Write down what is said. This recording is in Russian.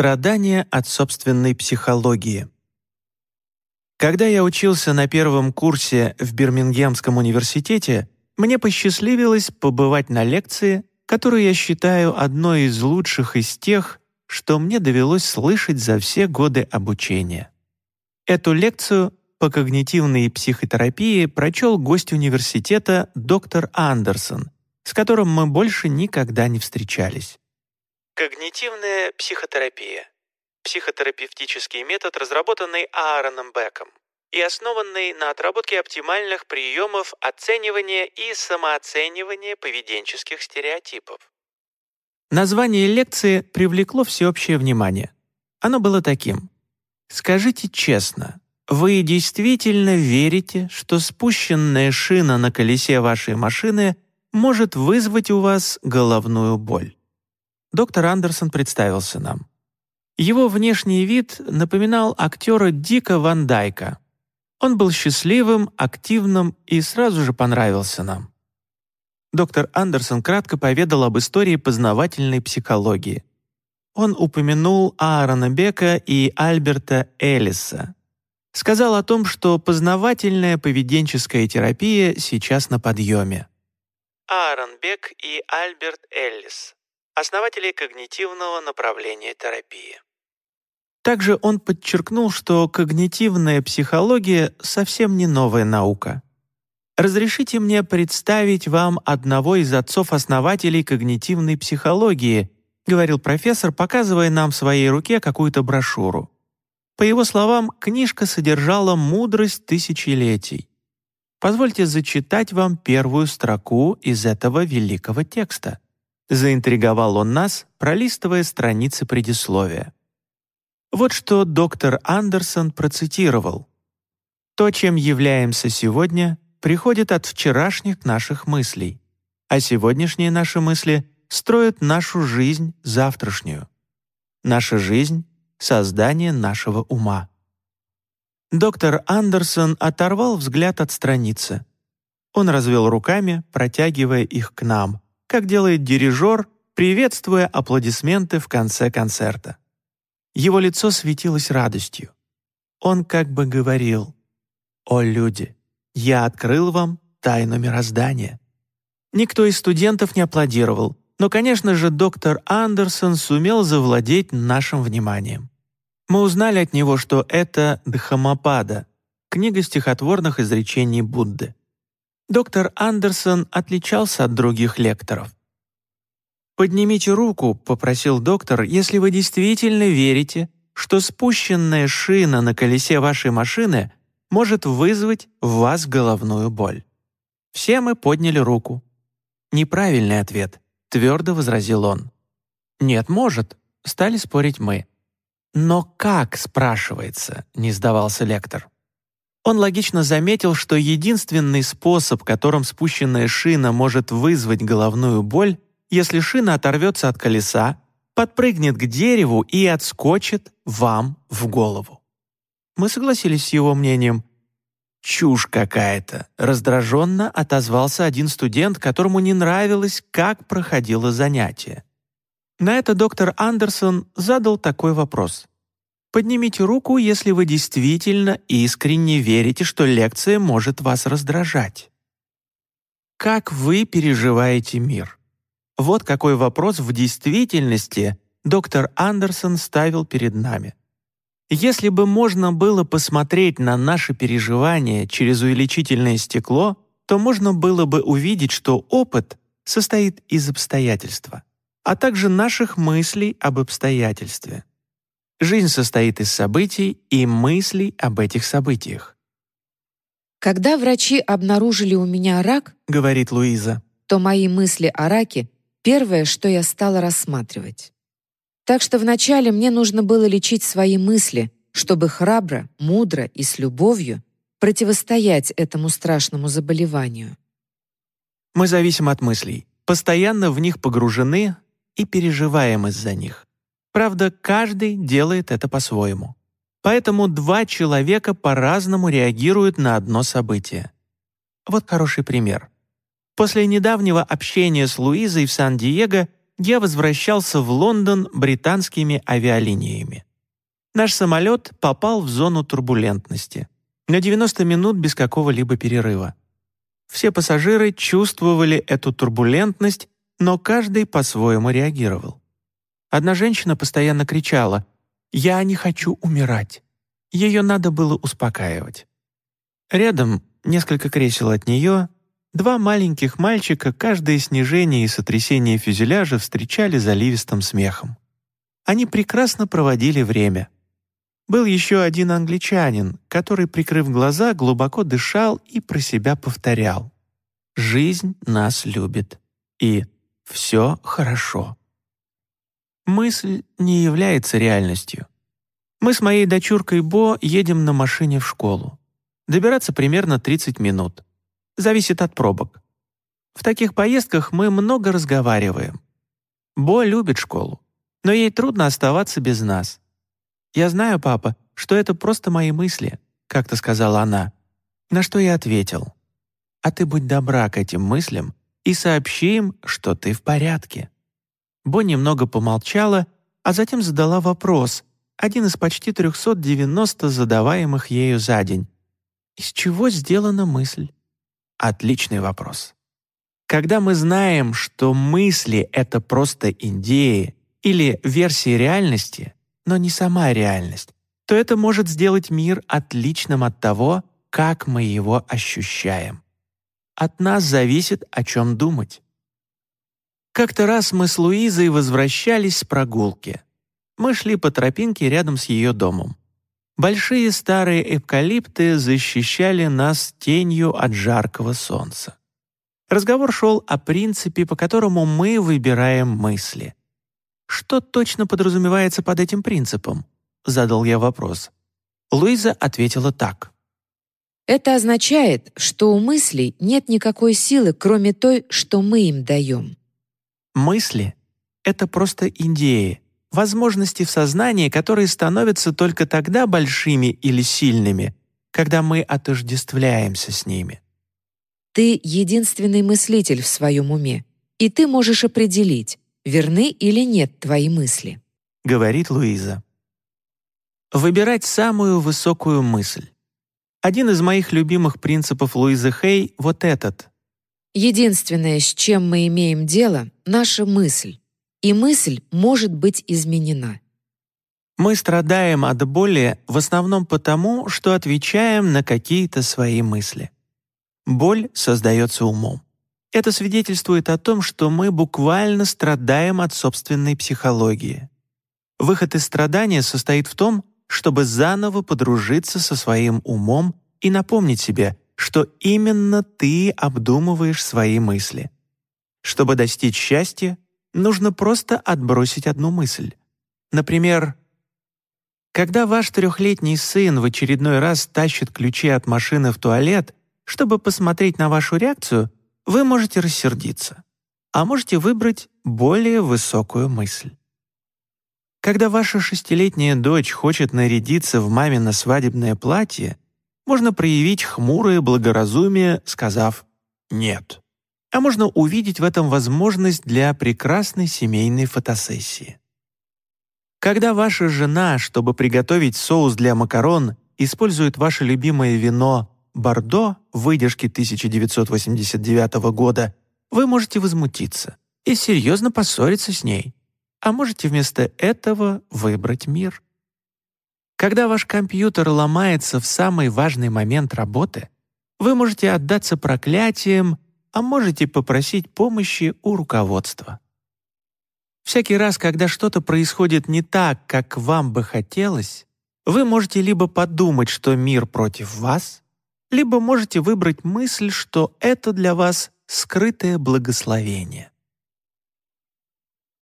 Страдания от собственной психологии. Когда я учился на первом курсе в Бирмингемском университете, мне посчастливилось побывать на лекции, которую я считаю одной из лучших из тех, что мне довелось слышать за все годы обучения. Эту лекцию по когнитивной психотерапии прочел гость университета доктор Андерсон, с которым мы больше никогда не встречались. Когнитивная психотерапия психотерапевтический метод, разработанный Аароном Беком и основанный на отработке оптимальных приемов оценивания и самооценивания поведенческих стереотипов. Название лекции привлекло всеобщее внимание. Оно было таким. «Скажите честно, вы действительно верите, что спущенная шина на колесе вашей машины может вызвать у вас головную боль?» Доктор Андерсон представился нам. Его внешний вид напоминал актера Дика Ван Дайка. Он был счастливым, активным и сразу же понравился нам. Доктор Андерсон кратко поведал об истории познавательной психологии. Он упомянул Аарона Бека и Альберта Эллиса. Сказал о том, что познавательная поведенческая терапия сейчас на подъеме. Аарон Бек и Альберт Эллис – основатели когнитивного направления терапии. Также он подчеркнул, что когнитивная психология совсем не новая наука. Разрешите мне представить вам одного из отцов-основателей когнитивной психологии, говорил профессор, показывая нам в своей руке какую-то брошюру. По его словам, книжка содержала мудрость тысячелетий. Позвольте зачитать вам первую строку из этого великого текста. Заинтриговал он нас, пролистывая страницы предисловия. Вот что доктор Андерсон процитировал. «То, чем являемся сегодня, приходит от вчерашних наших мыслей, а сегодняшние наши мысли строят нашу жизнь завтрашнюю. Наша жизнь — создание нашего ума». Доктор Андерсон оторвал взгляд от страницы. Он развел руками, протягивая их к нам, как делает дирижер, приветствуя аплодисменты в конце концерта. Его лицо светилось радостью. Он как бы говорил, «О, люди, я открыл вам тайну мироздания». Никто из студентов не аплодировал, но, конечно же, доктор Андерсон сумел завладеть нашим вниманием. Мы узнали от него, что это Дхамапада, книга стихотворных изречений Будды. Доктор Андерсон отличался от других лекторов. «Поднимите руку», — попросил доктор, «если вы действительно верите, что спущенная шина на колесе вашей машины может вызвать в вас головную боль». Все мы подняли руку. «Неправильный ответ», — твердо возразил он. «Нет, может», — стали спорить мы. «Но как?» — спрашивается, — не сдавался лектор. Он логично заметил, что единственный способ, которым спущенная шина может вызвать головную боль — если шина оторвется от колеса, подпрыгнет к дереву и отскочит вам в голову. Мы согласились с его мнением. «Чушь какая-то», — раздраженно отозвался один студент, которому не нравилось, как проходило занятие. На это доктор Андерсон задал такой вопрос. «Поднимите руку, если вы действительно искренне верите, что лекция может вас раздражать. Как вы переживаете мир?» Вот какой вопрос в действительности доктор Андерсон ставил перед нами. Если бы можно было посмотреть на наши переживания через увеличительное стекло, то можно было бы увидеть, что опыт состоит из обстоятельства, а также наших мыслей об обстоятельстве. Жизнь состоит из событий и мыслей об этих событиях. «Когда врачи обнаружили у меня рак, — говорит Луиза, — то мои мысли о раке первое, что я стала рассматривать. Так что вначале мне нужно было лечить свои мысли, чтобы храбро, мудро и с любовью противостоять этому страшному заболеванию. Мы зависим от мыслей, постоянно в них погружены и переживаем из-за них. Правда, каждый делает это по-своему. Поэтому два человека по-разному реагируют на одно событие. Вот хороший пример. После недавнего общения с Луизой в Сан-Диего я возвращался в Лондон британскими авиалиниями. Наш самолет попал в зону турбулентности. На 90 минут без какого-либо перерыва. Все пассажиры чувствовали эту турбулентность, но каждый по-своему реагировал. Одна женщина постоянно кричала «Я не хочу умирать». Ее надо было успокаивать. Рядом, несколько кресел от нее, два маленьких мальчика каждое снижение и сотрясение фюзеляжа встречали заливистым смехом. Они прекрасно проводили время — был еще один англичанин, который, прикрыв глаза, глубоко дышал и про себя повторял. «Жизнь нас любит» и «все хорошо». Мысль не является реальностью. Мы с моей дочуркой Бо едем на машине в школу. Добираться примерно 30 минут. Зависит от пробок. В таких поездках мы много разговариваем. Бо любит школу, но ей трудно оставаться без нас. «Я знаю, папа, что это просто мои мысли», — как-то сказала она. На что я ответил. «А ты будь добра к этим мыслям и сообщи им, что ты в порядке». Бо немного помолчала, а затем задала вопрос, один из почти 390 задаваемых ею за день. «Из чего сделана мысль?» Отличный вопрос. Когда мы знаем, что мысли — это просто идеи или версии реальности, но не сама реальность, то это может сделать мир отличным от того, как мы его ощущаем. От нас зависит, о чем думать. Как-то раз мы с Луизой возвращались с прогулки. Мы шли по тропинке рядом с ее домом. Большие старые эвкалипты защищали нас тенью от жаркого солнца. Разговор шел о принципе, по которому мы выбираем мысли. «Что точно подразумевается под этим принципом?» — задал я вопрос. Луиза ответила так. «Это означает, что у мыслей нет никакой силы, кроме той, что мы им даем». Мысли — это просто идеи, возможности в сознании, которые становятся только тогда большими или сильными, когда мы отождествляемся с ними. Ты единственный мыслитель в своем уме, и ты можешь определить, верны или нет твои мысли», — говорит Луиза. Выбирать самую высокую мысль. Один из моих любимых принципов Луизы Хей — вот этот. Единственное, с чем мы имеем дело — наша мысль. И мысль может быть изменена. Мы страдаем от боли в основном потому, что отвечаем на какие-то свои мысли. Боль создается умом. Это свидетельствует о том, что мы буквально страдаем от собственной психологии. Выход из страдания состоит в том, чтобы заново подружиться со своим умом и напомнить себе, что именно ты обдумываешь свои мысли. Чтобы достичь счастья, нужно просто отбросить одну мысль. Например, когда ваш трехлетний сын в очередной раз тащит ключи от машины в туалет, чтобы посмотреть на вашу реакцию — вы можете рассердиться, а можете выбрать более высокую мысль. Когда ваша шестилетняя дочь хочет нарядиться в мамино свадебное платье, можно проявить хмурое благоразумие, сказав «нет». А можно увидеть в этом возможность для прекрасной семейной фотосессии. Когда ваша жена, чтобы приготовить соус для макарон, использует ваше любимое вино Бордо выдержки 1989 года, вы можете возмутиться и серьезно поссориться с ней, а можете вместо этого выбрать мир. Когда ваш компьютер ломается в самый важный момент работы, вы можете отдаться проклятиям, а можете попросить помощи у руководства. Всякий раз, когда что-то происходит не так, как вам бы хотелось, вы можете либо подумать, что мир против вас, либо можете выбрать мысль, что это для вас скрытое благословение.